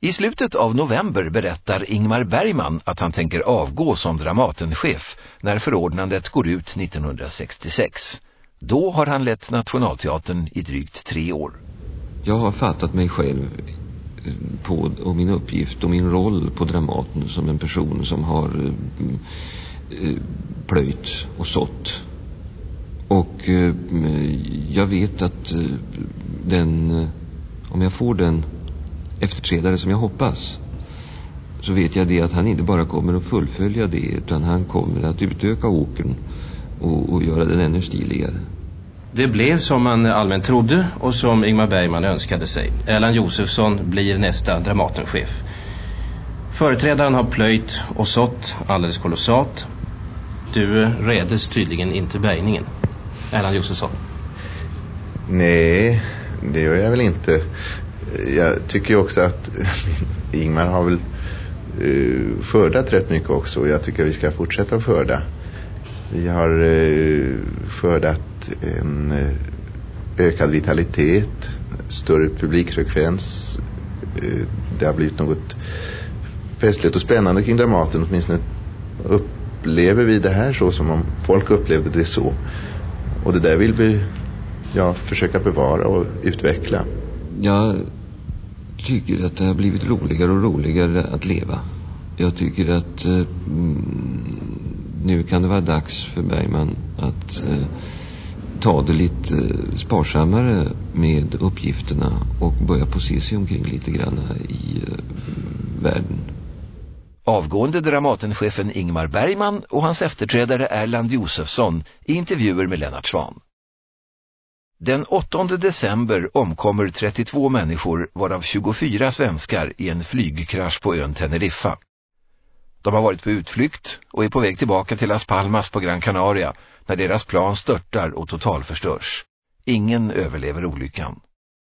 I slutet av november berättar Ingmar Bergman att han tänker avgå som Dramatenchef när förordnandet går ut 1966. Då har han lett Nationalteatern i drygt tre år. Jag har fattat mig själv eh, på, och min uppgift och min roll på Dramaten som en person som har eh, eh, plöjt och sått. Och jag vet att den, om jag får den efterträdare som jag hoppas så vet jag det att han inte bara kommer att fullfölja det utan han kommer att utöka åkern och, och göra den ännu stiligare. Det blev som man allmänt trodde och som Ingmar Bergman önskade sig. Erland Josefsson blir nästa Dramatenchef. Företrädaren har plöjt och sått alldeles kolossalt. Du redes tydligen inte bärgningen. Erland Josefsson. Nej, det gör jag väl inte. Jag tycker ju också att Ingmar har väl uh, skördat rätt mycket också. Och jag tycker att vi ska fortsätta att skörda. Vi har uh, skördat en uh, ökad vitalitet, större publikfrekvens. Uh, det har blivit något festligt och spännande kring Dramaten. Åtminstone upplever vi det här så som om folk upplevde det så. Och det där vill vi ja, försöka bevara och utveckla. Jag tycker att det har blivit roligare och roligare att leva. Jag tycker att eh, mm, nu kan det vara dags för Bergman att eh, ta det lite sparsammare med uppgifterna och börja på se sig omkring lite grann i eh, världen. Avgående Dramatenchefen Ingmar Bergman och hans efterträdare Erland Josefsson i intervjuer med Lennart Svan. Den 8 december omkommer 32 människor varav 24 svenskar i en flygkrasch på ön Teneriffa. De har varit på utflykt och är på väg tillbaka till Las Palmas på Gran Canaria när deras plan störtar och totalförstörs. Ingen överlever olyckan.